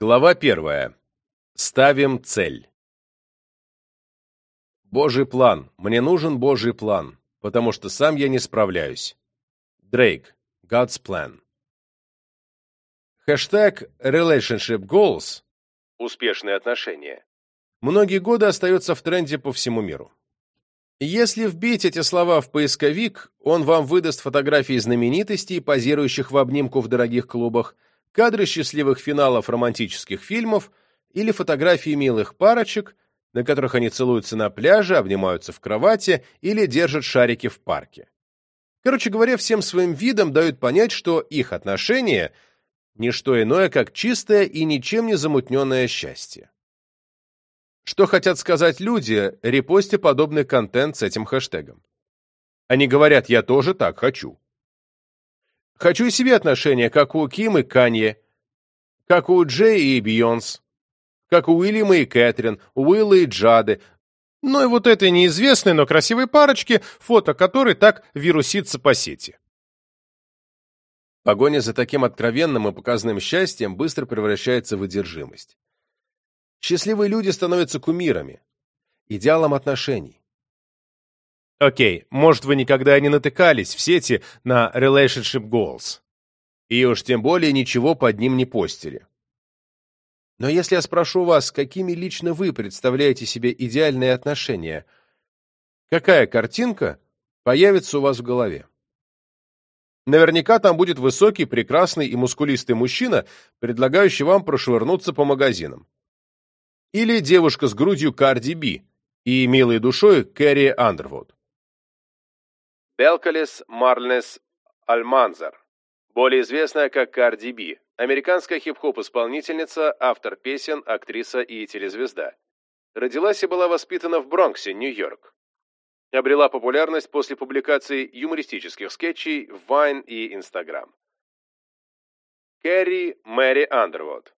Глава первая. Ставим цель. Божий план. Мне нужен Божий план, потому что сам я не справляюсь. Дрейк. God's Plan. Хэштег Relationship Goals успешные отношения многие годы остается в тренде по всему миру. Если вбить эти слова в поисковик, он вам выдаст фотографии знаменитостей, позирующих в обнимку в дорогих клубах, кадры счастливых финалов романтических фильмов или фотографии милых парочек, на которых они целуются на пляже, обнимаются в кровати или держат шарики в парке. Короче говоря, всем своим видом дают понять, что их отношения – не что иное, как чистое и ничем не замутненное счастье. Что хотят сказать люди, репостя подобный контент с этим хэштегом? Они говорят «я тоже так хочу». Хочу себе отношения, как у Ким и Канье, как у Джей и Бейонс, как у Уильяма и Кэтрин, Уилла и Джады, ну и вот этой неизвестной, но красивой парочки, фото которой так вирусится по сети. Погоня за таким откровенным и показанным счастьем быстро превращается в одержимость. Счастливые люди становятся кумирами, идеалом отношений. Окей, может, вы никогда не натыкались в сети на relationship goals. И уж тем более ничего под ним не постили. Но если я спрошу вас, какими лично вы представляете себе идеальные отношения, какая картинка появится у вас в голове? Наверняка там будет высокий, прекрасный и мускулистый мужчина, предлагающий вам прошвырнуться по магазинам. Или девушка с грудью Карди Би и милой душой Кэрри Андервуд. Белкалес Марлес Альманзар, более известная как Карди Би, американская хип-хоп-исполнительница, автор песен, актриса и телезвезда. Родилась и была воспитана в Бронксе, Нью-Йорк. Обрела популярность после публикации юмористических скетчей в Vine и Instagram. Кэрри Мэри Андервуд.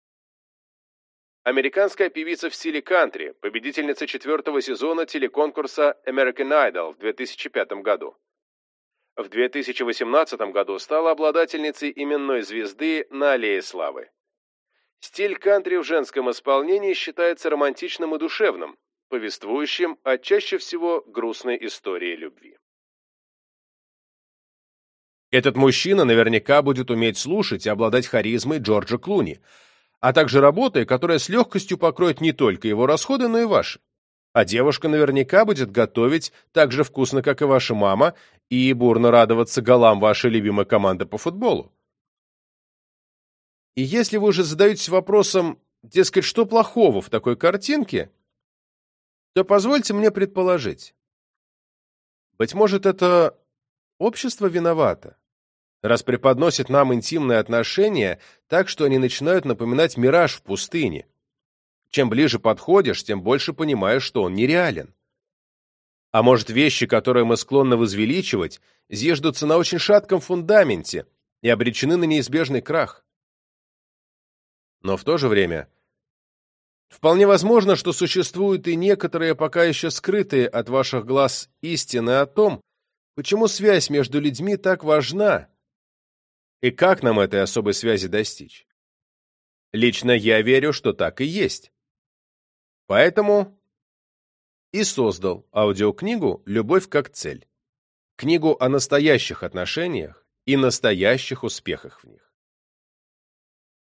Американская певица в стиле кантри, победительница четвертого сезона телеконкурса American Idol в 2005 году. В 2018 году стала обладательницей именной звезды на Аллее Славы. Стиль кантри в женском исполнении считается романтичным и душевным, повествующим о чаще всего грустной истории любви. Этот мужчина наверняка будет уметь слушать и обладать харизмой Джорджа Клуни, а также работой, которая с легкостью покроет не только его расходы, но и ваши. А девушка наверняка будет готовить так же вкусно, как и ваша мама, и бурно радоваться голам вашей любимой команды по футболу. И если вы уже задаетесь вопросом, дескать, что плохого в такой картинке, то позвольте мне предположить. Быть может, это общество виновато, раз преподносит нам интимные отношения так, что они начинают напоминать мираж в пустыне. Чем ближе подходишь, тем больше понимаешь, что он нереален. А может, вещи, которые мы склонны возвеличивать, зиждутся на очень шатком фундаменте и обречены на неизбежный крах. Но в то же время вполне возможно, что существуют и некоторые пока еще скрытые от ваших глаз истины о том, почему связь между людьми так важна и как нам этой особой связи достичь. Лично я верю, что так и есть. Поэтому и создал аудиокнигу «Любовь как цель». Книгу о настоящих отношениях и настоящих успехах в них.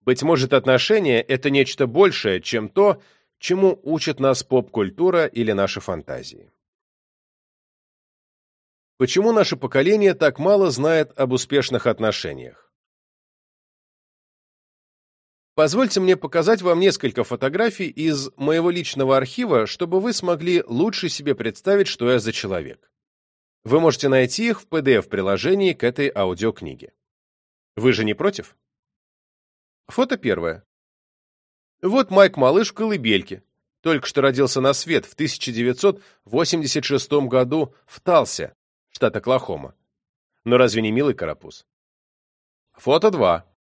Быть может, отношения – это нечто большее, чем то, чему учат нас поп-культура или наши фантазии. Почему наше поколение так мало знает об успешных отношениях? Позвольте мне показать вам несколько фотографий из моего личного архива, чтобы вы смогли лучше себе представить, что я за человек. Вы можете найти их в PDF-приложении к этой аудиокниге. Вы же не против? Фото первое. Вот Майк Малыш в колыбельке. Только что родился на свет в 1986 году в Талсе, штат Оклахома. Но разве не милый карапуз? Фото 2.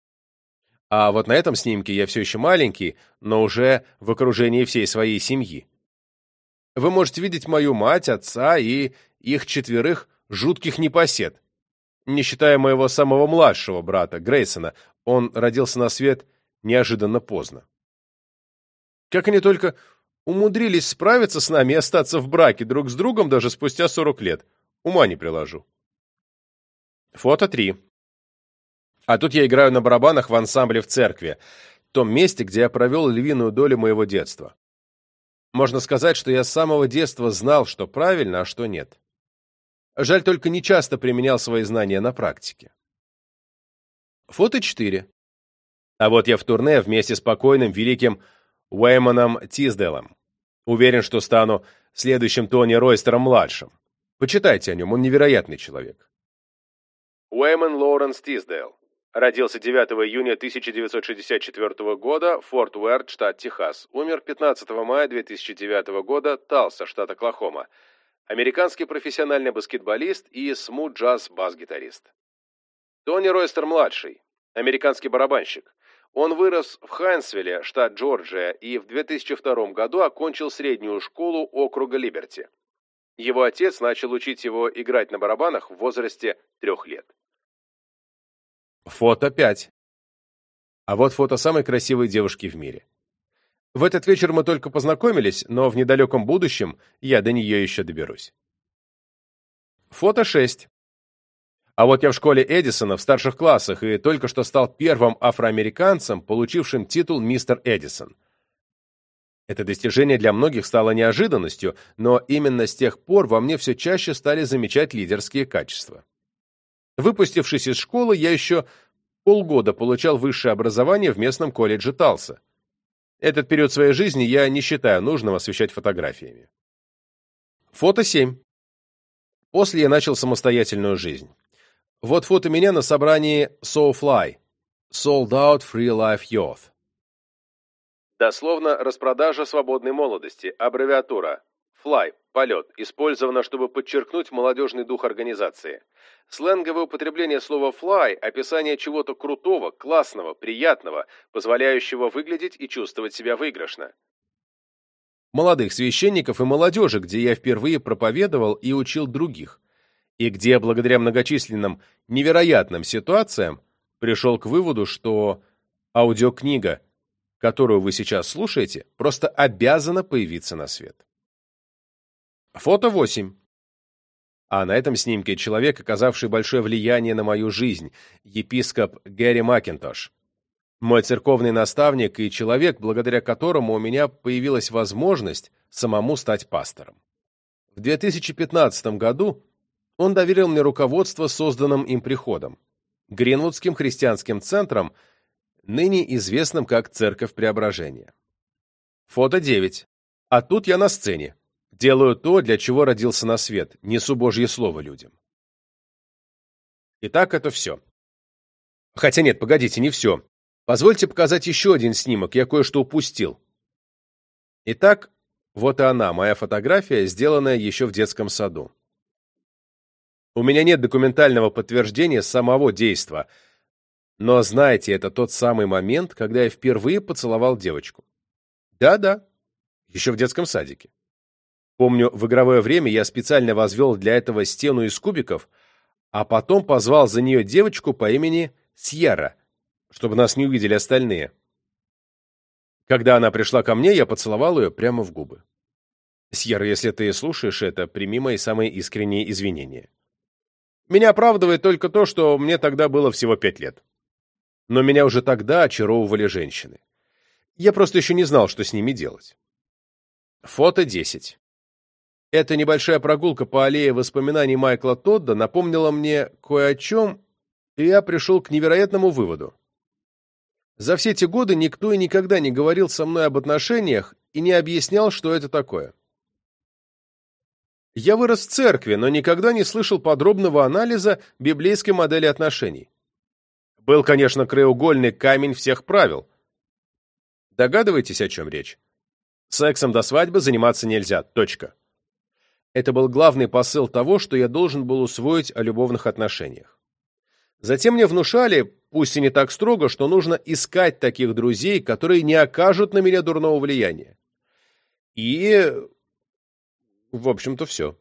А вот на этом снимке я все еще маленький, но уже в окружении всей своей семьи. Вы можете видеть мою мать, отца и их четверых жутких непосед, не считая моего самого младшего брата, Грейсона. Он родился на свет неожиданно поздно. Как они только умудрились справиться с нами и остаться в браке друг с другом даже спустя 40 лет. Ума не приложу. Фото 3. А тут я играю на барабанах в ансамбле в церкви, том месте, где я провел львиную долю моего детства. Можно сказать, что я с самого детства знал, что правильно, а что нет. Жаль, только не часто применял свои знания на практике. Фото 4. А вот я в турне вместе с покойным великим Уэймоном Тиздейлом. Уверен, что стану следующим Тони Ройстером-младшим. Почитайте о нем, он невероятный человек. Уэймон Лоуренс Тиздейл. Родился 9 июня 1964 года, Форт Уэрт, штат Техас. Умер 15 мая 2009 года, Талса, штат Оклахома. Американский профессиональный баскетболист и смут-джаз-бас-гитарист. Тони Ройстер-младший. Американский барабанщик. Он вырос в Хайнсвилле, штат Джорджия, и в 2002 году окончил среднюю школу округа Либерти. Его отец начал учить его играть на барабанах в возрасте трех лет. Фото 5. А вот фото самой красивой девушки в мире. В этот вечер мы только познакомились, но в недалеком будущем я до нее еще доберусь. Фото 6. А вот я в школе Эдисона в старших классах и только что стал первым афроамериканцем, получившим титул «Мистер Эдисон». Это достижение для многих стало неожиданностью, но именно с тех пор во мне все чаще стали замечать лидерские качества. Выпустившись из школы, я еще полгода получал высшее образование в местном колледже Талса. Этот период своей жизни я не считаю нужным освещать фотографиями. Фото 7. После я начал самостоятельную жизнь. Вот фото меня на собрании Soulfly Sold Out Free Life Youth. Дословно распродажа свободной молодости, аббревиатура Fly – полет, использовано, чтобы подчеркнуть молодежный дух организации. Сленговое употребление слова «fly» – описание чего-то крутого, классного, приятного, позволяющего выглядеть и чувствовать себя выигрышно. Молодых священников и молодежи, где я впервые проповедовал и учил других, и где, благодаря многочисленным невероятным ситуациям, пришел к выводу, что аудиокнига, которую вы сейчас слушаете, просто обязана появиться на свет. Фото 8. А на этом снимке человек, оказавший большое влияние на мою жизнь, епископ Гэри Макинтош. Мой церковный наставник и человек, благодаря которому у меня появилась возможность самому стать пастором. В 2015 году он доверил мне руководство созданным им приходом, Гринвудским христианским центром, ныне известным как Церковь Преображения. Фото 9. А тут я на сцене. Делаю то, для чего родился на свет, несу Божье Слово людям. Итак, это все. Хотя нет, погодите, не все. Позвольте показать еще один снимок, я кое-что упустил. Итак, вот и она, моя фотография, сделанная еще в детском саду. У меня нет документального подтверждения самого действа, но знаете, это тот самый момент, когда я впервые поцеловал девочку. Да-да, еще в детском садике. Помню, в игровое время я специально возвел для этого стену из кубиков, а потом позвал за нее девочку по имени Сьерра, чтобы нас не увидели остальные. Когда она пришла ко мне, я поцеловал ее прямо в губы. Сьерра, если ты слушаешь это, прими мои самые искренние извинения. Меня оправдывает только то, что мне тогда было всего пять лет. Но меня уже тогда очаровывали женщины. Я просто еще не знал, что с ними делать. Фото 10. Эта небольшая прогулка по аллее воспоминаний Майкла Тодда напомнила мне кое о чем, и я пришел к невероятному выводу. За все эти годы никто и никогда не говорил со мной об отношениях и не объяснял, что это такое. Я вырос в церкви, но никогда не слышал подробного анализа библейской модели отношений. Был, конечно, краеугольный камень всех правил. Догадываетесь, о чем речь? Сексом до свадьбы заниматься нельзя. Точка. Это был главный посыл того, что я должен был усвоить о любовных отношениях. Затем мне внушали, пусть и не так строго, что нужно искать таких друзей, которые не окажут на меня дурного влияния. И... в общем-то, все.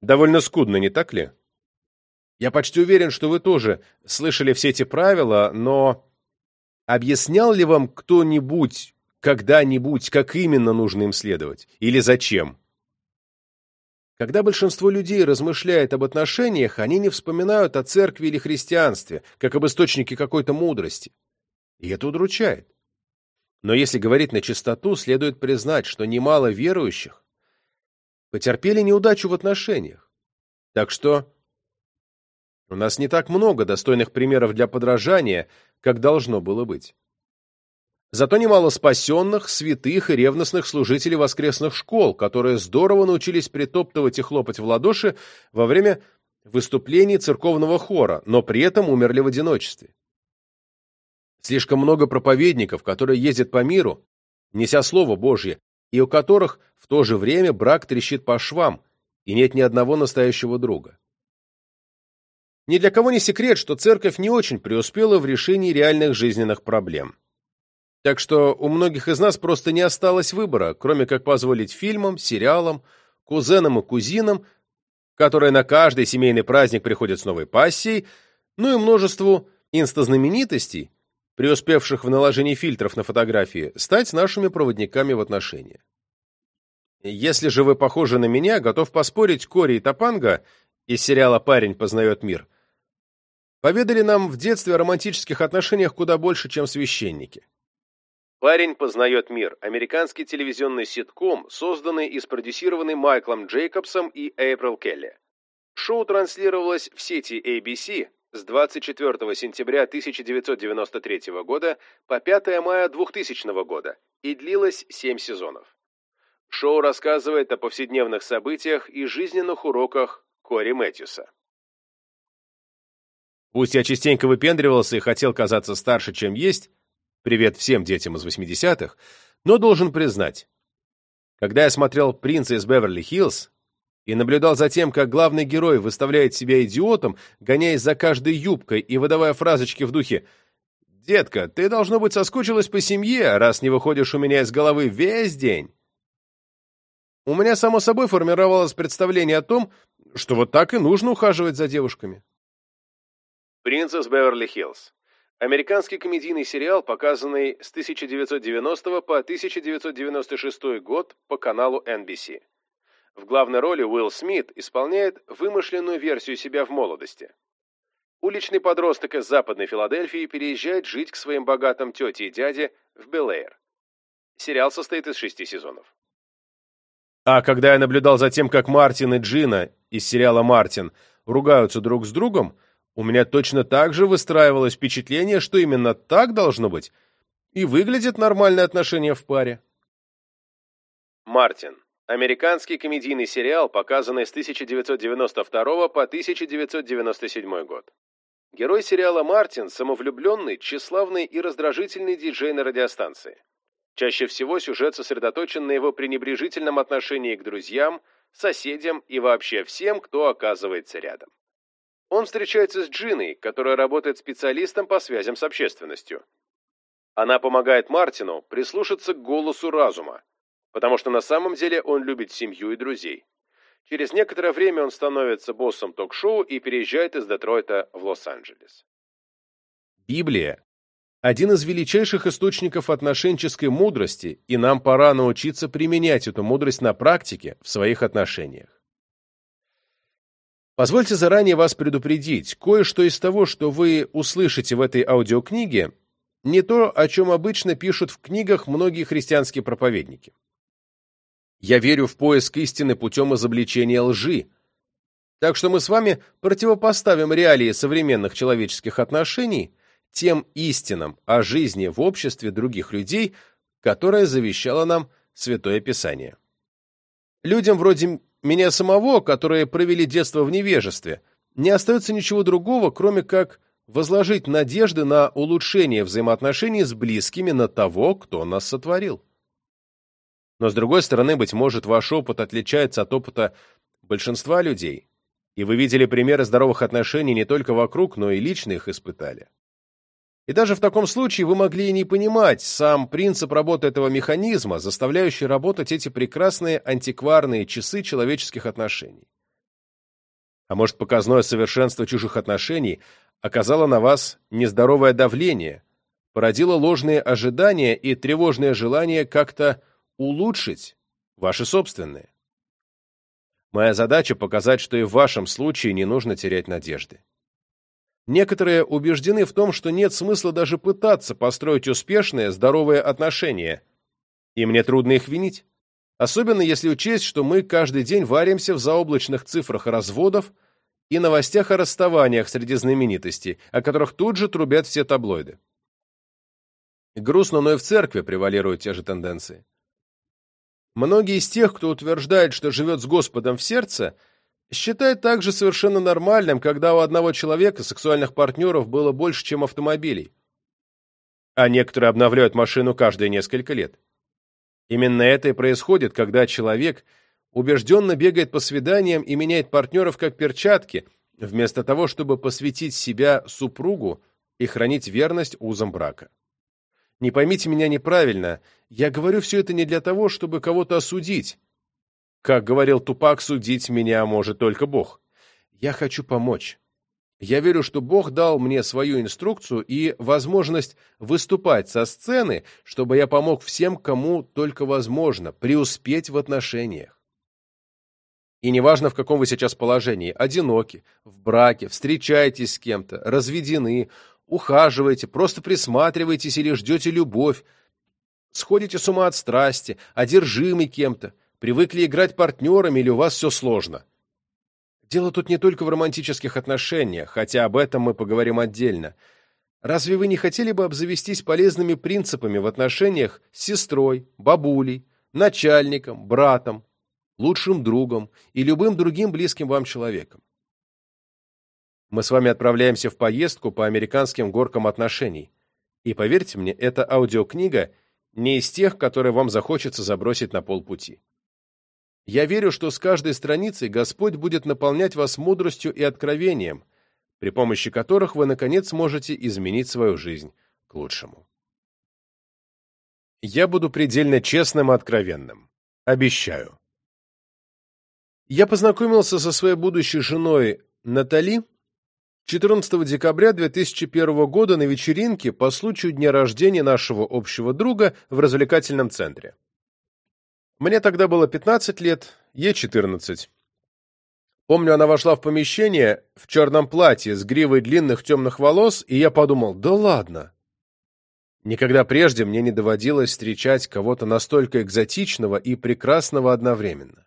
Довольно скудно, не так ли? Я почти уверен, что вы тоже слышали все эти правила, но объяснял ли вам кто-нибудь, когда-нибудь, как именно нужно им следовать, или зачем. Когда большинство людей размышляет об отношениях, они не вспоминают о церкви или христианстве, как об источнике какой-то мудрости. И это удручает. Но если говорить на чистоту, следует признать, что немало верующих потерпели неудачу в отношениях. Так что у нас не так много достойных примеров для подражания, как должно было быть. Зато немало спасенных, святых и ревностных служителей воскресных школ, которые здорово научились притоптывать и хлопать в ладоши во время выступлений церковного хора, но при этом умерли в одиночестве. Слишком много проповедников, которые ездят по миру, неся Слово Божье, и у которых в то же время брак трещит по швам, и нет ни одного настоящего друга. Ни для кого не секрет, что церковь не очень преуспела в решении реальных жизненных проблем. Так что у многих из нас просто не осталось выбора, кроме как позволить фильмам, сериалам, кузенам и кузинам, которые на каждый семейный праздник приходят с новой пассией, ну и множеству инстазнаменитостей, преуспевших в наложении фильтров на фотографии, стать нашими проводниками в отношения. Если же вы похожи на меня, готов поспорить, Кори и Топанга из сериала «Парень познает мир» поведали нам в детстве о романтических отношениях куда больше, чем священники. «Парень познает мир» – американский телевизионный ситком, созданный и спродюсированный Майклом Джейкобсом и Эйприл Келли. Шоу транслировалось в сети ABC с 24 сентября 1993 года по 5 мая 2000 года и длилось 7 сезонов. Шоу рассказывает о повседневных событиях и жизненных уроках Кори Мэтьюса. Пусть я частенько выпендривался и хотел казаться старше, чем есть, Привет всем детям из 80-х. Но должен признать, когда я смотрел «Принца из Беверли-Хиллз» и наблюдал за тем, как главный герой выставляет себя идиотом, гоняясь за каждой юбкой и выдавая фразочки в духе «Детка, ты, должно быть, соскучилась по семье, раз не выходишь у меня из головы весь день». У меня, само собой, формировалось представление о том, что вот так и нужно ухаживать за девушками. «Принц из Беверли-Хиллз» Американский комедийный сериал, показанный с 1990 по 1996 год по каналу NBC. В главной роли Уилл Смит исполняет вымышленную версию себя в молодости. Уличный подросток из Западной Филадельфии переезжает жить к своим богатым тете и дяде в Белэйр. Сериал состоит из шести сезонов. А когда я наблюдал за тем, как Мартин и Джина из сериала «Мартин» ругаются друг с другом, у меня точно так же выстраивалось впечатление, что именно так должно быть, и выглядит нормальное отношение в паре. Мартин. Американский комедийный сериал, показанный с 1992 по 1997 год. Герой сериала Мартин – самовлюбленный, тщеславный и раздражительный диджей на радиостанции. Чаще всего сюжет сосредоточен на его пренебрежительном отношении к друзьям, соседям и вообще всем, кто оказывается рядом. Он встречается с Джиной, которая работает специалистом по связям с общественностью. Она помогает Мартину прислушаться к голосу разума, потому что на самом деле он любит семью и друзей. Через некоторое время он становится боссом ток-шоу и переезжает из Детройта в Лос-Анджелес. Библия – один из величайших источников отношенческой мудрости, и нам пора научиться применять эту мудрость на практике в своих отношениях. Позвольте заранее вас предупредить, кое-что из того, что вы услышите в этой аудиокниге, не то, о чем обычно пишут в книгах многие христианские проповедники. Я верю в поиск истины путем изобличения лжи, так что мы с вами противопоставим реалии современных человеческих отношений тем истинам о жизни в обществе других людей, которое завещало нам Святое Писание. Людям вроде меня самого, которые провели детство в невежестве, не остается ничего другого, кроме как возложить надежды на улучшение взаимоотношений с близкими на того, кто нас сотворил. Но, с другой стороны, быть может, ваш опыт отличается от опыта большинства людей, и вы видели примеры здоровых отношений не только вокруг, но и лично их испытали. И даже в таком случае вы могли и не понимать сам принцип работы этого механизма, заставляющий работать эти прекрасные антикварные часы человеческих отношений. А может, показное совершенство чужих отношений оказало на вас нездоровое давление, породило ложные ожидания и тревожное желание как-то улучшить ваши собственные. Моя задача показать, что и в вашем случае не нужно терять надежды. Некоторые убеждены в том, что нет смысла даже пытаться построить успешные, здоровые отношения, и мне трудно их винить. Особенно если учесть, что мы каждый день варимся в заоблачных цифрах разводов и новостях о расставаниях среди знаменитостей, о которых тут же трубят все таблоиды. Грустно, но и в церкви превалируют те же тенденции. Многие из тех, кто утверждает, что живет с Господом в сердце, считают также совершенно нормальным, когда у одного человека сексуальных партнеров было больше, чем автомобилей. А некоторые обновляют машину каждые несколько лет. Именно это и происходит, когда человек убежденно бегает по свиданиям и меняет партнеров как перчатки, вместо того, чтобы посвятить себя супругу и хранить верность узам брака. Не поймите меня неправильно, я говорю все это не для того, чтобы кого-то осудить. Как говорил Тупак, судить меня может только Бог. Я хочу помочь. Я верю, что Бог дал мне свою инструкцию и возможность выступать со сцены, чтобы я помог всем, кому только возможно, преуспеть в отношениях. И неважно, в каком вы сейчас положении, одиноки, в браке, встречаетесь с кем-то, разведены, ухаживаете, просто присматриваетесь или ждете любовь, сходите с ума от страсти, одержимы кем-то, привыкли играть партнерами или у вас все сложно – Дело тут не только в романтических отношениях, хотя об этом мы поговорим отдельно. Разве вы не хотели бы обзавестись полезными принципами в отношениях с сестрой, бабулей, начальником, братом, лучшим другом и любым другим близким вам человеком? Мы с вами отправляемся в поездку по американским горкам отношений. И поверьте мне, эта аудиокнига не из тех, которые вам захочется забросить на полпути. Я верю, что с каждой страницей Господь будет наполнять вас мудростью и откровением, при помощи которых вы, наконец, сможете изменить свою жизнь к лучшему. Я буду предельно честным и откровенным. Обещаю. Я познакомился со своей будущей женой Натали 14 декабря 2001 года на вечеринке по случаю дня рождения нашего общего друга в развлекательном центре. Мне тогда было 15 лет, ей 14. Помню, она вошла в помещение в черном платье с гривой длинных темных волос, и я подумал, да ладно. Никогда прежде мне не доводилось встречать кого-то настолько экзотичного и прекрасного одновременно.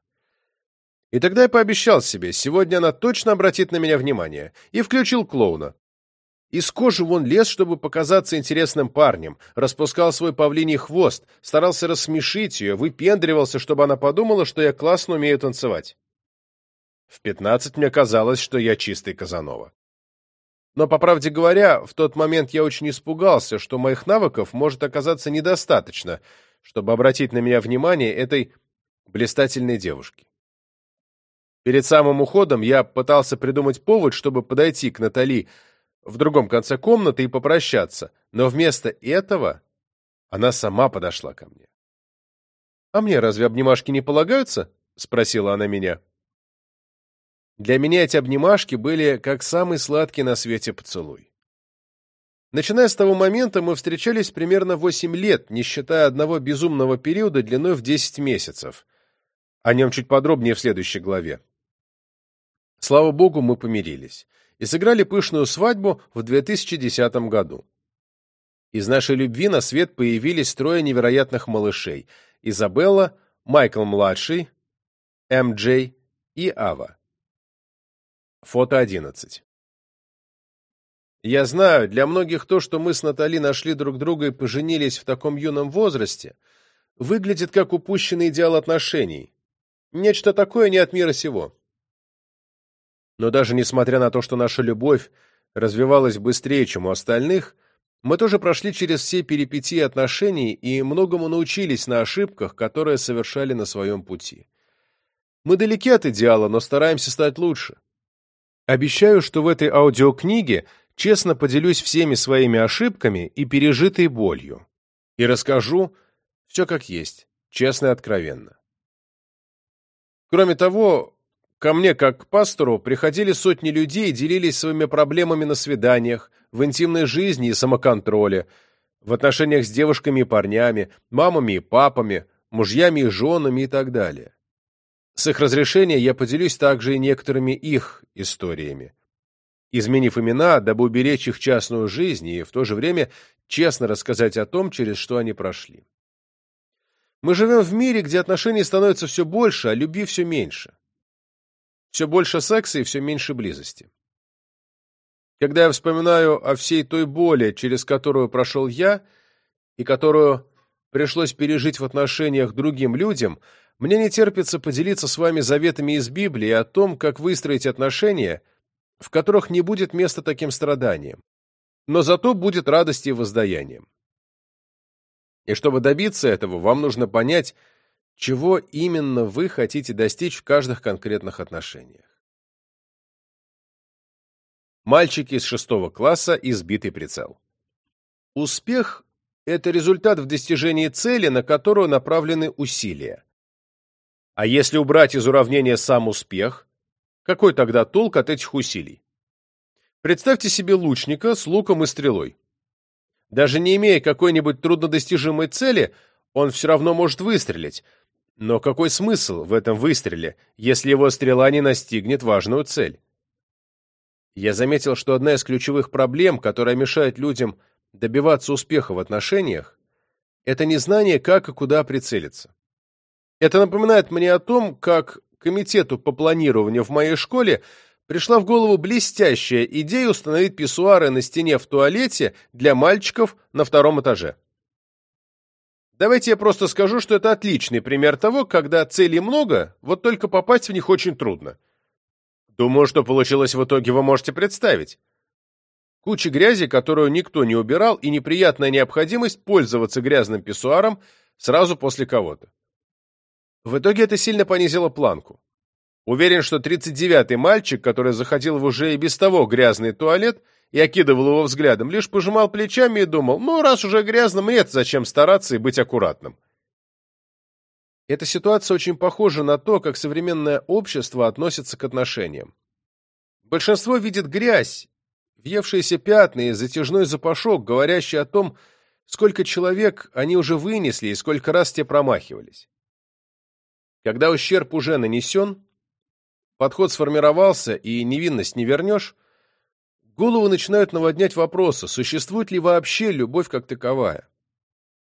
И тогда я пообещал себе, сегодня она точно обратит на меня внимание, и включил клоуна. Из кожи вон лез, чтобы показаться интересным парнем, распускал свой павлиний хвост, старался рассмешить ее, выпендривался, чтобы она подумала, что я классно умею танцевать. В пятнадцать мне казалось, что я чистый Казанова. Но, по правде говоря, в тот момент я очень испугался, что моих навыков может оказаться недостаточно, чтобы обратить на меня внимание этой блистательной девушки. Перед самым уходом я пытался придумать повод, чтобы подойти к Натали, в другом конце комнаты и попрощаться, но вместо этого она сама подошла ко мне. «А мне разве обнимашки не полагаются?» — спросила она меня. Для меня эти обнимашки были как самый сладкий на свете поцелуй. Начиная с того момента, мы встречались примерно 8 лет, не считая одного безумного периода длиной в 10 месяцев. О нем чуть подробнее в следующей главе. Слава богу, мы помирились и сыграли пышную свадьбу в 2010 году. Из нашей любви на свет появились трое невероятных малышей – Изабелла, Майкл-младший, М.Джей и Ава. Фото 11. Я знаю, для многих то, что мы с Натали нашли друг друга и поженились в таком юном возрасте, выглядит как упущенный идеал отношений. Нечто такое не от мира сего. Но даже несмотря на то, что наша любовь развивалась быстрее, чем у остальных, мы тоже прошли через все перипетии отношений и многому научились на ошибках, которые совершали на своем пути. Мы далеки от идеала, но стараемся стать лучше. Обещаю, что в этой аудиокниге честно поделюсь всеми своими ошибками и пережитой болью. И расскажу все как есть, честно и откровенно. Кроме того, Ко мне, как к пастору, приходили сотни людей и делились своими проблемами на свиданиях, в интимной жизни и самоконтроле, в отношениях с девушками и парнями, мамами и папами, мужьями и женами и так далее. С их разрешения я поделюсь также и некоторыми их историями, изменив имена, дабы уберечь их частную жизнь и в то же время честно рассказать о том, через что они прошли. Мы живем в мире, где отношений становится все больше, а любви все меньше. Все больше секса и все меньше близости. Когда я вспоминаю о всей той боли, через которую прошел я, и которую пришлось пережить в отношениях другим людям, мне не терпится поделиться с вами заветами из Библии о том, как выстроить отношения, в которых не будет места таким страданиям, но зато будет радости и воздаянием. И чтобы добиться этого, вам нужно понять, чего именно вы хотите достичь в каждых конкретных отношениях. Мальчики из шестого класса избитый прицел. Успех – это результат в достижении цели, на которую направлены усилия. А если убрать из уравнения сам успех, какой тогда толк от этих усилий? Представьте себе лучника с луком и стрелой. Даже не имея какой-нибудь труднодостижимой цели, он все равно может выстрелить. Но какой смысл в этом выстреле, если его стрела не настигнет важную цель? Я заметил, что одна из ключевых проблем, которая мешает людям добиваться успеха в отношениях, это незнание, как и куда прицелиться. Это напоминает мне о том, как комитету по планированию в моей школе пришла в голову блестящая идея установить писсуары на стене в туалете для мальчиков на втором этаже. Давайте я просто скажу, что это отличный пример того, когда целей много, вот только попасть в них очень трудно. Думаю, что получилось в итоге вы можете представить. Куча грязи, которую никто не убирал, и неприятная необходимость пользоваться грязным писсуаром сразу после кого-то. В итоге это сильно понизило планку. Уверен, что 39-й мальчик, который заходил в уже и без того грязный туалет и окидывал его взглядом, лишь пожимал плечами и думал, ну, раз уже грязно, мне-то зачем стараться и быть аккуратным. Эта ситуация очень похожа на то, как современное общество относится к отношениям. Большинство видит грязь, въевшиеся пятна и затяжной запашок, говорящий о том, сколько человек они уже вынесли и сколько раз те промахивались. Когда ущерб уже нанесен, подход сформировался и невинность не вернешь, голову начинают наводнять вопросы, существует ли вообще любовь как таковая.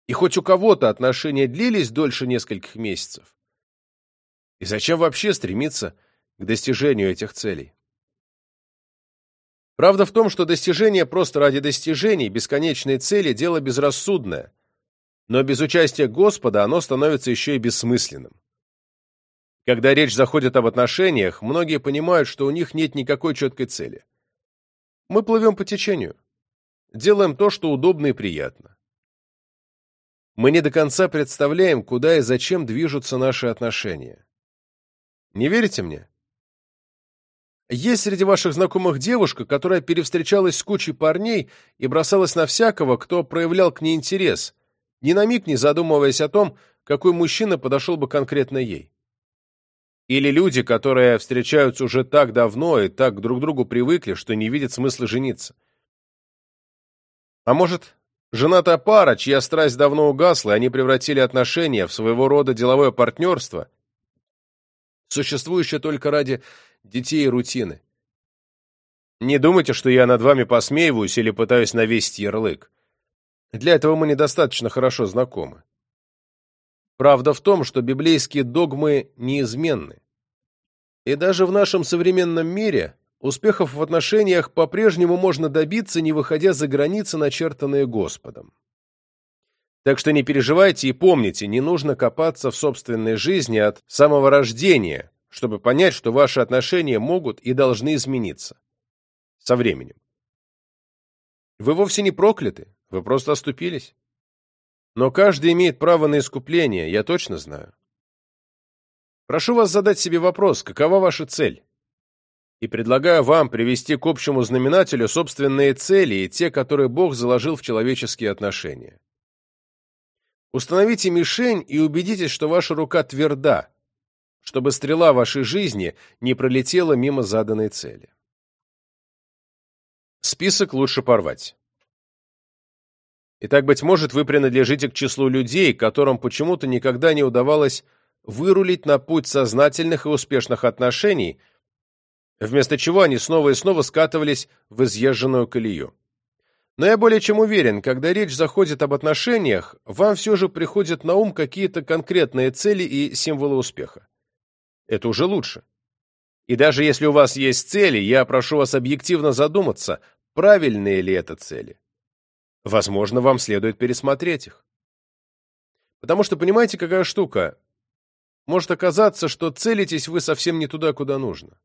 И хоть у кого-то отношения длились дольше нескольких месяцев. И зачем вообще стремиться к достижению этих целей? Правда в том, что достижение просто ради достижений, бесконечной цели – дело безрассудное, но без участия Господа оно становится еще и бессмысленным. Когда речь заходит об отношениях, многие понимают, что у них нет никакой четкой цели. Мы плывем по течению. Делаем то, что удобно и приятно. Мы не до конца представляем, куда и зачем движутся наши отношения. Не верите мне? Есть среди ваших знакомых девушка, которая перевстречалась с кучей парней и бросалась на всякого, кто проявлял к ней интерес, ни на миг не задумываясь о том, какой мужчина подошел бы конкретно ей. Или люди, которые встречаются уже так давно и так друг другу привыкли, что не видят смысла жениться. А может, женатая пара, чья страсть давно угасла, и они превратили отношения в своего рода деловое партнерство, существующее только ради детей и рутины. Не думайте, что я над вами посмеиваюсь или пытаюсь навесить ярлык. Для этого мы недостаточно хорошо знакомы. Правда в том, что библейские догмы неизменны. И даже в нашем современном мире успехов в отношениях по-прежнему можно добиться, не выходя за границы, начертанные Господом. Так что не переживайте и помните, не нужно копаться в собственной жизни от самого рождения, чтобы понять, что ваши отношения могут и должны измениться. Со временем. Вы вовсе не прокляты, вы просто оступились. Но каждый имеет право на искупление, я точно знаю. Прошу вас задать себе вопрос, какова ваша цель? И предлагаю вам привести к общему знаменателю собственные цели и те, которые Бог заложил в человеческие отношения. Установите мишень и убедитесь, что ваша рука тверда, чтобы стрела вашей жизни не пролетела мимо заданной цели. Список лучше порвать. Итак, быть может, вы принадлежите к числу людей, которым почему-то никогда не удавалось вырулить на путь сознательных и успешных отношений, вместо чего они снова и снова скатывались в изъезженную колею. Но я более чем уверен, когда речь заходит об отношениях, вам все же приходят на ум какие-то конкретные цели и символы успеха. Это уже лучше. И даже если у вас есть цели, я прошу вас объективно задуматься, правильные ли это цели. Возможно, вам следует пересмотреть их. Потому что, понимаете, какая штука? Может оказаться, что целитесь вы совсем не туда, куда нужно.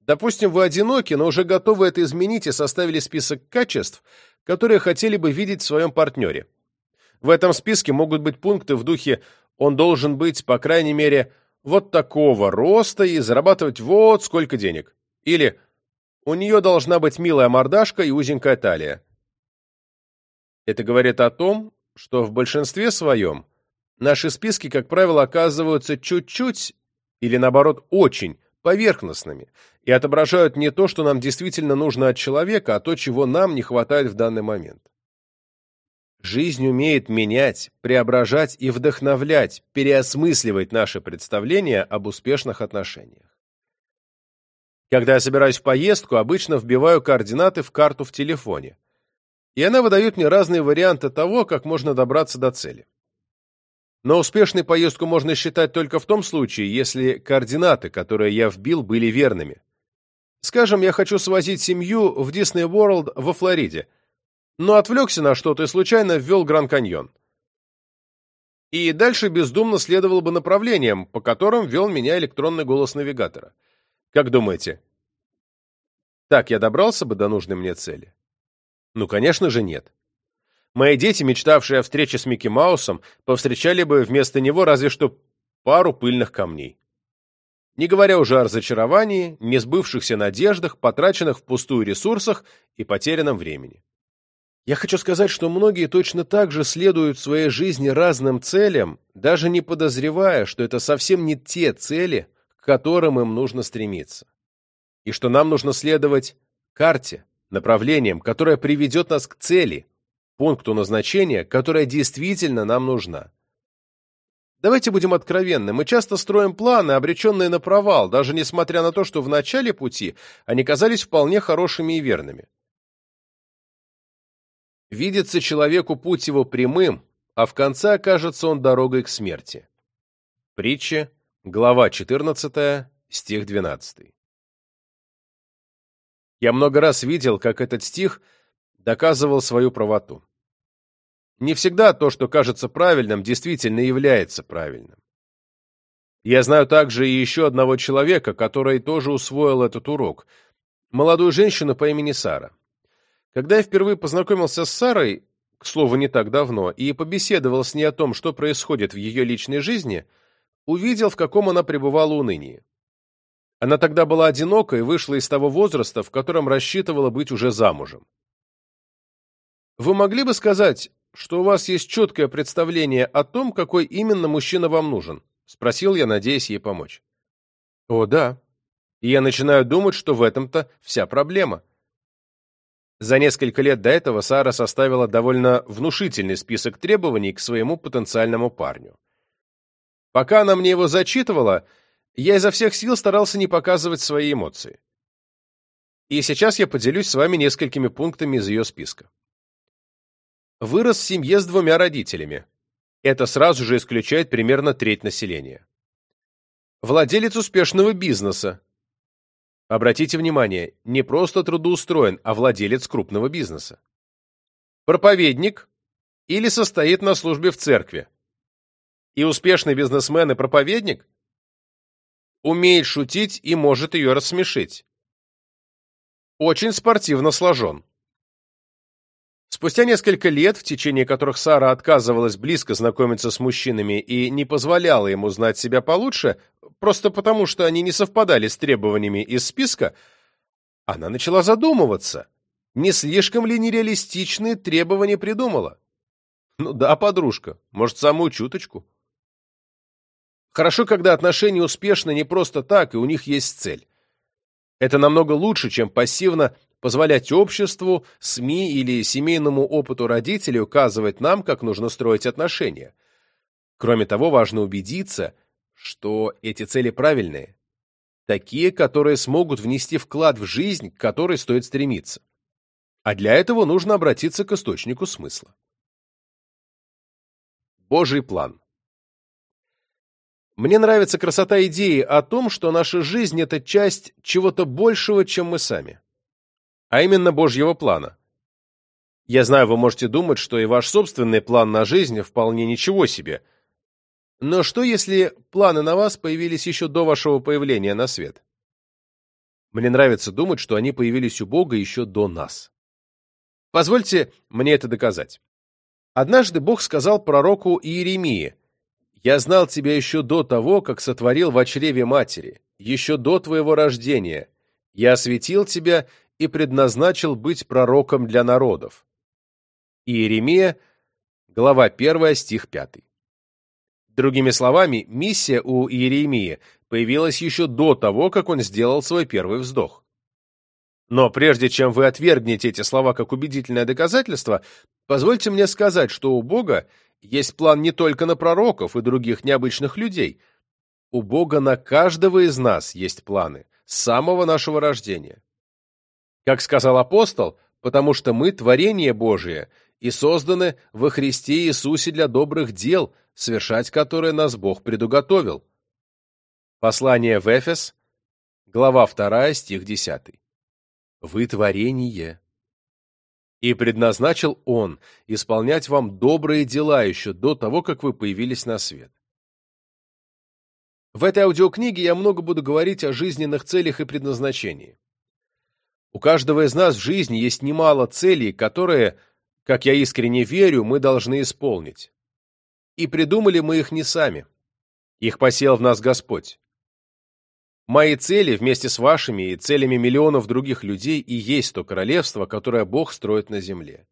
Допустим, вы одиноки, но уже готовы это изменить и составили список качеств, которые хотели бы видеть в своем партнере. В этом списке могут быть пункты в духе «он должен быть, по крайней мере, вот такого роста и зарабатывать вот сколько денег». Или «у нее должна быть милая мордашка и узенькая талия». Это говорит о том, что в большинстве своем наши списки, как правило, оказываются чуть-чуть или, наоборот, очень поверхностными и отображают не то, что нам действительно нужно от человека, а то, чего нам не хватает в данный момент. Жизнь умеет менять, преображать и вдохновлять, переосмысливать наши представления об успешных отношениях. Когда я собираюсь в поездку, обычно вбиваю координаты в карту в телефоне, и она выдает мне разные варианты того, как можно добраться до цели. Но успешной поездку можно считать только в том случае, если координаты, которые я вбил, были верными. Скажем, я хочу свозить семью в Disney World во Флориде, но отвлекся на что-то и случайно ввел Гранд-Каньон. И дальше бездумно следовал бы направлениям, по которым вел меня электронный голос навигатора. Как думаете, так я добрался бы до нужной мне цели? Ну, конечно же, нет. Мои дети, мечтавшие о встрече с Микки Маусом, повстречали бы вместо него разве что пару пыльных камней. Не говоря уже о разочаровании, несбывшихся надеждах, потраченных впустую ресурсах и потерянном времени. Я хочу сказать, что многие точно так же следуют в своей жизни разным целям, даже не подозревая, что это совсем не те цели, к которым им нужно стремиться. И что нам нужно следовать карте, направлением, которое приведет нас к цели, пункту назначения, которая действительно нам нужна. Давайте будем откровенны, мы часто строим планы, обреченные на провал, даже несмотря на то, что в начале пути они казались вполне хорошими и верными. Видится человеку путь его прямым, а в конце окажется он дорогой к смерти. Притча, глава 14, стих 12. Я много раз видел, как этот стих доказывал свою правоту. Не всегда то, что кажется правильным, действительно является правильным. Я знаю также и еще одного человека, который тоже усвоил этот урок. Молодую женщину по имени Сара. Когда я впервые познакомился с Сарой, к слову, не так давно, и побеседовал с ней о том, что происходит в ее личной жизни, увидел, в каком она пребывала унынии. Она тогда была одинока и вышла из того возраста, в котором рассчитывала быть уже замужем. Вы могли бы сказать, что у вас есть четкое представление о том, какой именно мужчина вам нужен?» — спросил я, надеясь ей помочь. «О, да. И я начинаю думать, что в этом-то вся проблема». За несколько лет до этого Сара составила довольно внушительный список требований к своему потенциальному парню. Пока она мне его зачитывала, я изо всех сил старался не показывать свои эмоции. И сейчас я поделюсь с вами несколькими пунктами из ее списка. Вырос в семье с двумя родителями. Это сразу же исключает примерно треть населения. Владелец успешного бизнеса. Обратите внимание, не просто трудоустроен, а владелец крупного бизнеса. Проповедник или состоит на службе в церкви. И успешный бизнесмен и проповедник умеет шутить и может ее рассмешить. Очень спортивно сложен. Спустя несколько лет, в течение которых Сара отказывалась близко знакомиться с мужчинами и не позволяла ему знать себя получше, просто потому что они не совпадали с требованиями из списка, она начала задумываться, не слишком ли нереалистичные требования придумала. Ну да, подружка, может, самую чуточку. Хорошо, когда отношения успешны не просто так, и у них есть цель. Это намного лучше, чем пассивно позволять обществу, СМИ или семейному опыту родителей указывать нам, как нужно строить отношения. Кроме того, важно убедиться, что эти цели правильные, такие, которые смогут внести вклад в жизнь, к которой стоит стремиться. А для этого нужно обратиться к источнику смысла. Божий план. Мне нравится красота идеи о том, что наша жизнь — это часть чего-то большего, чем мы сами. А именно Божьего плана. Я знаю, вы можете думать, что и ваш собственный план на жизнь вполне ничего себе. Но что, если планы на вас появились еще до вашего появления на свет? Мне нравится думать, что они появились у Бога еще до нас. Позвольте мне это доказать. Однажды Бог сказал пророку Иеремии, «Я знал тебя еще до того, как сотворил в чреве матери, еще до твоего рождения. Я осветил тебя и предназначил быть пророком для народов». Иеремия, глава 1, стих 5. Другими словами, миссия у Иеремии появилась еще до того, как он сделал свой первый вздох. Но прежде чем вы отвергнете эти слова как убедительное доказательство, позвольте мне сказать, что у Бога есть план не только на пророков и других необычных людей. У Бога на каждого из нас есть планы, с самого нашего рождения. Как сказал апостол, потому что мы творение Божие и созданы во Христе Иисусе для добрых дел, совершать которые нас Бог предуготовил. Послание в Эфес, глава 2, стих 10 вы творение. И предназначил Он исполнять вам добрые дела еще до того, как вы появились на свет. В этой аудиокниге я много буду говорить о жизненных целях и предназначении. У каждого из нас в жизни есть немало целей, которые, как я искренне верю, мы должны исполнить. И придумали мы их не сами. Их посел в нас Господь. Мои цели вместе с вашими и целями миллионов других людей и есть то королевство, которое Бог строит на земле.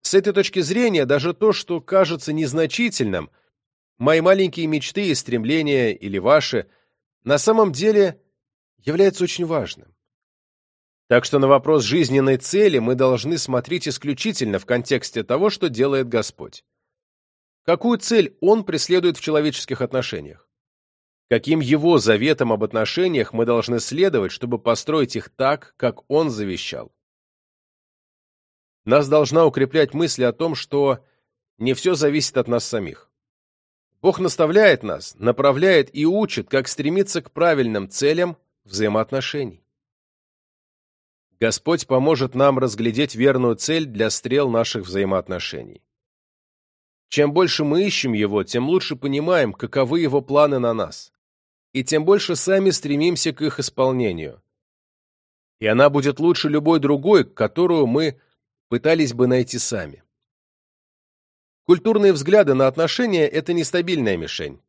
С этой точки зрения, даже то, что кажется незначительным, мои маленькие мечты и стремления или ваши, на самом деле является очень важным. Так что на вопрос жизненной цели мы должны смотреть исключительно в контексте того, что делает Господь. Какую цель Он преследует в человеческих отношениях? Каким его заветом об отношениях мы должны следовать, чтобы построить их так, как он завещал. Нас должна укреплять мысль о том, что не все зависит от нас самих. Бог наставляет нас, направляет и учит, как стремиться к правильным целям взаимоотношений. Господь поможет нам разглядеть верную цель для стрел наших взаимоотношений. Чем больше мы ищем Его, тем лучше понимаем, каковы Его планы на нас и тем больше сами стремимся к их исполнению. И она будет лучше любой другой, которую мы пытались бы найти сами. Культурные взгляды на отношения – это нестабильная мишень.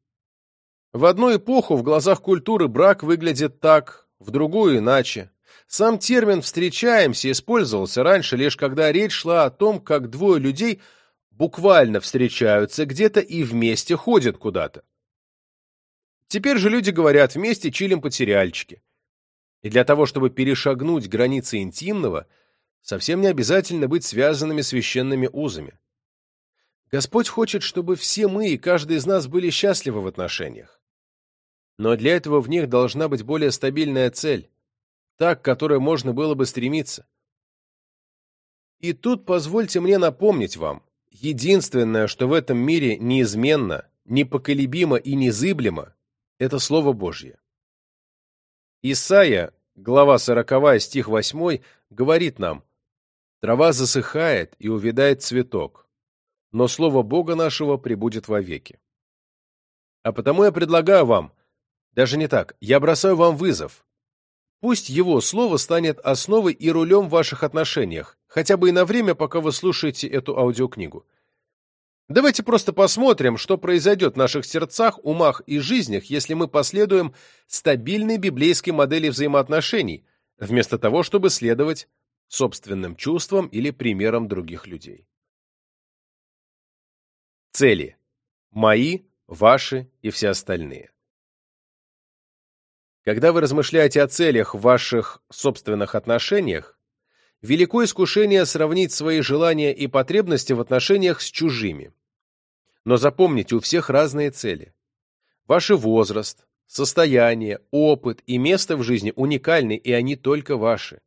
В одну эпоху в глазах культуры брак выглядит так, в другую – иначе. Сам термин «встречаемся» использовался раньше лишь когда речь шла о том, как двое людей буквально встречаются где-то и вместе ходят куда-то. Теперь же люди говорят вместе чилим под сериальчики. И для того, чтобы перешагнуть границы интимного, совсем не обязательно быть связанными священными узами. Господь хочет, чтобы все мы и каждый из нас были счастливы в отношениях. Но для этого в них должна быть более стабильная цель, та, к которой можно было бы стремиться. И тут позвольте мне напомнить вам, единственное, что в этом мире неизменно, непоколебимо и незыблемо, это Слово Божье. Исайя, глава 40, стих 8, говорит нам, «Трава засыхает и увядает цветок, но Слово Бога нашего пребудет вовеки». А потому я предлагаю вам, даже не так, я бросаю вам вызов. Пусть Его Слово станет основой и рулем в ваших отношениях, хотя бы и на время, пока вы слушаете эту аудиокнигу. Давайте просто посмотрим, что произойдет в наших сердцах, умах и жизнях, если мы последуем стабильной библейской модели взаимоотношений, вместо того, чтобы следовать собственным чувствам или примерам других людей. Цели. Мои, ваши и все остальные. Когда вы размышляете о целях в ваших собственных отношениях, велико искушение сравнить свои желания и потребности в отношениях с чужими. Но запомните, у всех разные цели. Ваш возраст, состояние, опыт и место в жизни уникальны, и они только ваши.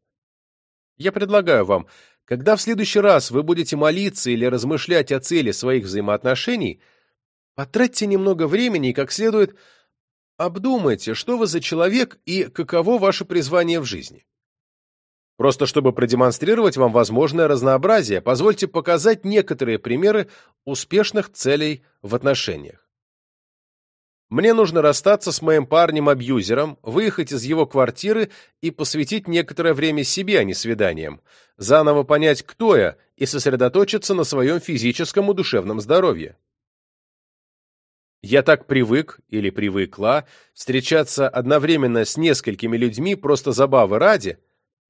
Я предлагаю вам, когда в следующий раз вы будете молиться или размышлять о цели своих взаимоотношений, потратьте немного времени и как следует обдумайте, что вы за человек и каково ваше призвание в жизни. Просто чтобы продемонстрировать вам возможное разнообразие, позвольте показать некоторые примеры успешных целей в отношениях. Мне нужно расстаться с моим парнем-абьюзером, выехать из его квартиры и посвятить некоторое время себе, а не свиданиям, заново понять, кто я, и сосредоточиться на своем физическом и душевном здоровье. Я так привык или привыкла встречаться одновременно с несколькими людьми просто забавы ради,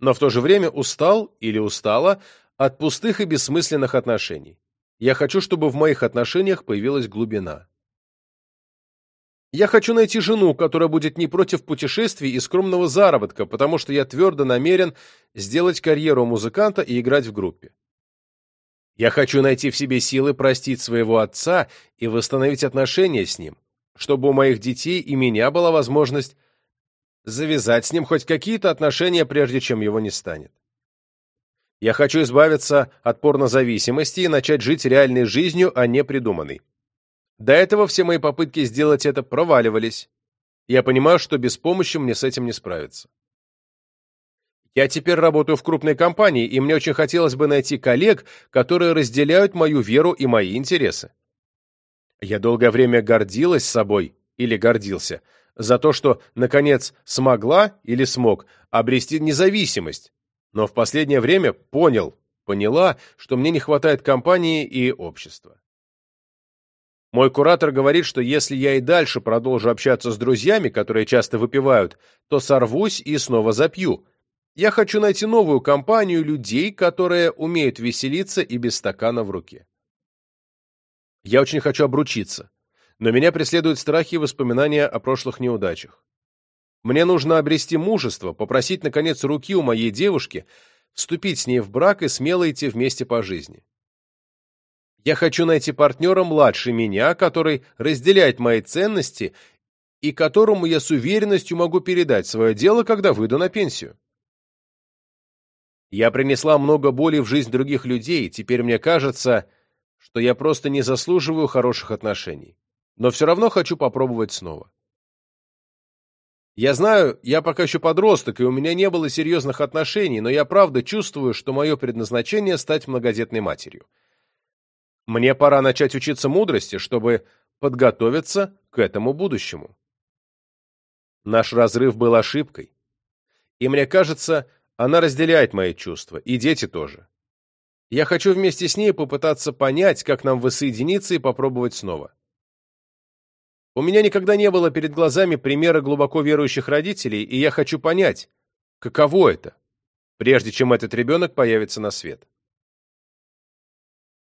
но в то же время устал или устала от пустых и бессмысленных отношений. Я хочу, чтобы в моих отношениях появилась глубина. Я хочу найти жену, которая будет не против путешествий и скромного заработка, потому что я твердо намерен сделать карьеру музыканта и играть в группе. Я хочу найти в себе силы простить своего отца и восстановить отношения с ним, чтобы у моих детей и меня была возможность завязать с ним хоть какие-то отношения, прежде чем его не станет. Я хочу избавиться от порнозависимости и начать жить реальной жизнью, а не придуманной. До этого все мои попытки сделать это проваливались. Я понимаю, что без помощи мне с этим не справиться. Я теперь работаю в крупной компании, и мне очень хотелось бы найти коллег, которые разделяют мою веру и мои интересы. Я долгое время гордилась собой, или гордился, за то, что, наконец, смогла или смог обрести независимость, но в последнее время понял, поняла, что мне не хватает компании и общества. Мой куратор говорит, что если я и дальше продолжу общаться с друзьями, которые часто выпивают, то сорвусь и снова запью. Я хочу найти новую компанию людей, которые умеют веселиться и без стакана в руке. Я очень хочу обручиться, но меня преследуют страхи и воспоминания о прошлых неудачах. Мне нужно обрести мужество, попросить, наконец, руки у моей девушки, вступить с ней в брак и смело идти вместе по жизни. Я хочу найти партнера младше меня, который разделяет мои ценности и которому я с уверенностью могу передать свое дело, когда выйду на пенсию. Я принесла много боли в жизнь других людей, теперь мне кажется, что я просто не заслуживаю хороших отношений. Но все равно хочу попробовать снова. Я знаю, я пока еще подросток, и у меня не было серьезных отношений, но я правда чувствую, что мое предназначение — стать многодетной матерью. Мне пора начать учиться мудрости, чтобы подготовиться к этому будущему. Наш разрыв был ошибкой. И мне кажется, она разделяет мои чувства, и дети тоже. Я хочу вместе с ней попытаться понять, как нам воссоединиться и попробовать снова. У меня никогда не было перед глазами примера глубоко верующих родителей, и я хочу понять, каково это, прежде чем этот ребенок появится на свет.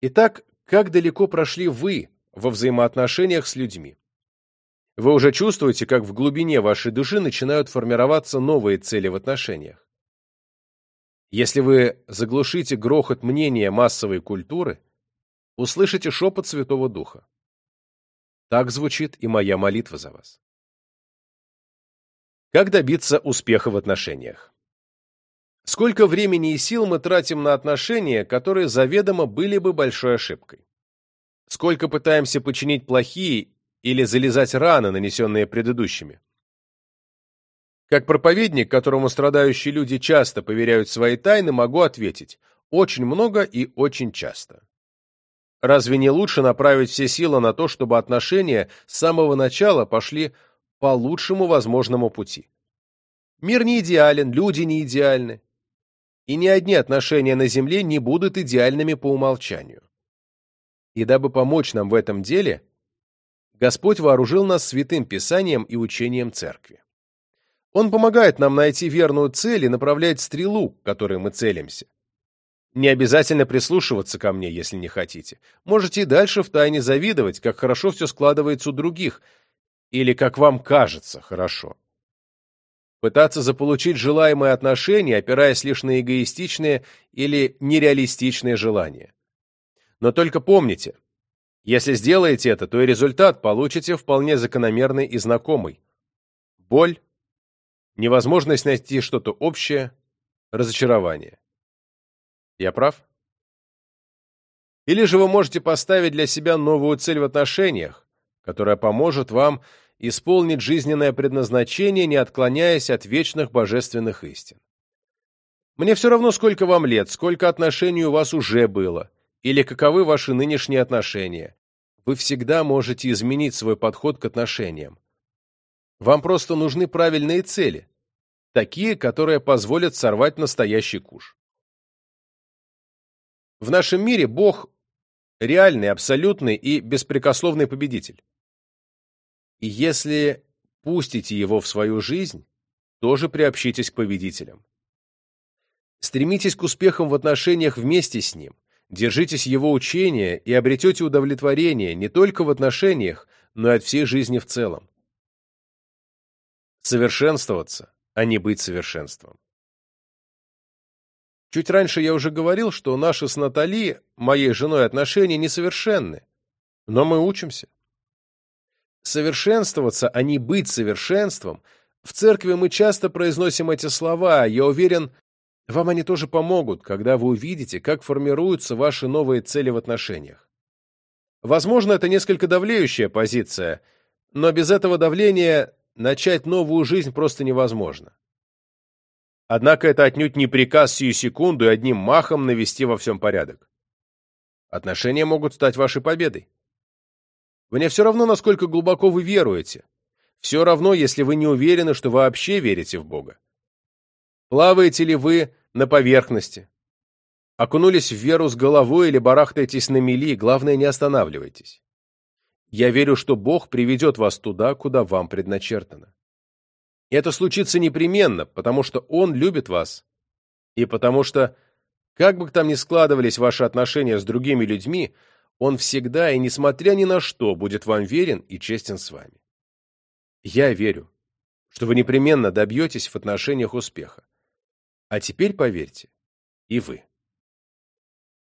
Итак, как далеко прошли вы во взаимоотношениях с людьми? Вы уже чувствуете, как в глубине вашей души начинают формироваться новые цели в отношениях. Если вы заглушите грохот мнения массовой культуры, услышите шепот Святого Духа. Так звучит и моя молитва за вас. Как добиться успеха в отношениях? Сколько времени и сил мы тратим на отношения, которые заведомо были бы большой ошибкой? Сколько пытаемся починить плохие или залезать раны, нанесенные предыдущими? Как проповедник, которому страдающие люди часто поверяют свои тайны, могу ответить – очень много и очень часто. Разве не лучше направить все силы на то, чтобы отношения с самого начала пошли по лучшему возможному пути? Мир не идеален, люди не идеальны и ни одни отношения на Земле не будут идеальными по умолчанию. И дабы помочь нам в этом деле, Господь вооружил нас святым Писанием и учением Церкви. Он помогает нам найти верную цель и направлять стрелу, к которой мы целимся. Не обязательно прислушиваться ко мне, если не хотите. Можете и дальше втайне завидовать, как хорошо все складывается у других, или как вам кажется хорошо. пытаться заполучить желаемые отношения, опираясь лишь на эгоистичные или нереалистичные желания. Но только помните, если сделаете это, то и результат получите вполне закономерный и знакомый. Боль, невозможность найти что-то общее, разочарование. Я прав? Или же вы можете поставить для себя новую цель в отношениях, которая поможет вам исполнить жизненное предназначение, не отклоняясь от вечных божественных истин. Мне все равно, сколько вам лет, сколько отношений у вас уже было, или каковы ваши нынешние отношения. Вы всегда можете изменить свой подход к отношениям. Вам просто нужны правильные цели, такие, которые позволят сорвать настоящий куш. В нашем мире Бог – реальный, абсолютный и беспрекословный победитель. И если пустите его в свою жизнь, тоже приобщитесь к победителям. Стремитесь к успехам в отношениях вместе с ним, держитесь его учения и обретете удовлетворение не только в отношениях, но и от всей жизни в целом. Совершенствоваться, а не быть совершенством. Чуть раньше я уже говорил, что наши с Натали, моей женой, отношения несовершенны, но мы учимся совершенствоваться, а не быть совершенством, в церкви мы часто произносим эти слова, я уверен, вам они тоже помогут, когда вы увидите, как формируются ваши новые цели в отношениях. Возможно, это несколько давлеющая позиция, но без этого давления начать новую жизнь просто невозможно. Однако это отнюдь не приказ сию секунду и одним махом навести во всем порядок. Отношения могут стать вашей победой. Мне все равно, насколько глубоко вы веруете. Все равно, если вы не уверены, что вообще верите в Бога. Плаваете ли вы на поверхности? Окунулись в веру с головой или барахтаетесь на мели, главное, не останавливайтесь. Я верю, что Бог приведет вас туда, куда вам предначертано. Это случится непременно, потому что Он любит вас, и потому что, как бы там ни складывались ваши отношения с другими людьми, он всегда и, несмотря ни на что, будет вам верен и честен с вами. Я верю, что вы непременно добьетесь в отношениях успеха. А теперь поверьте, и вы.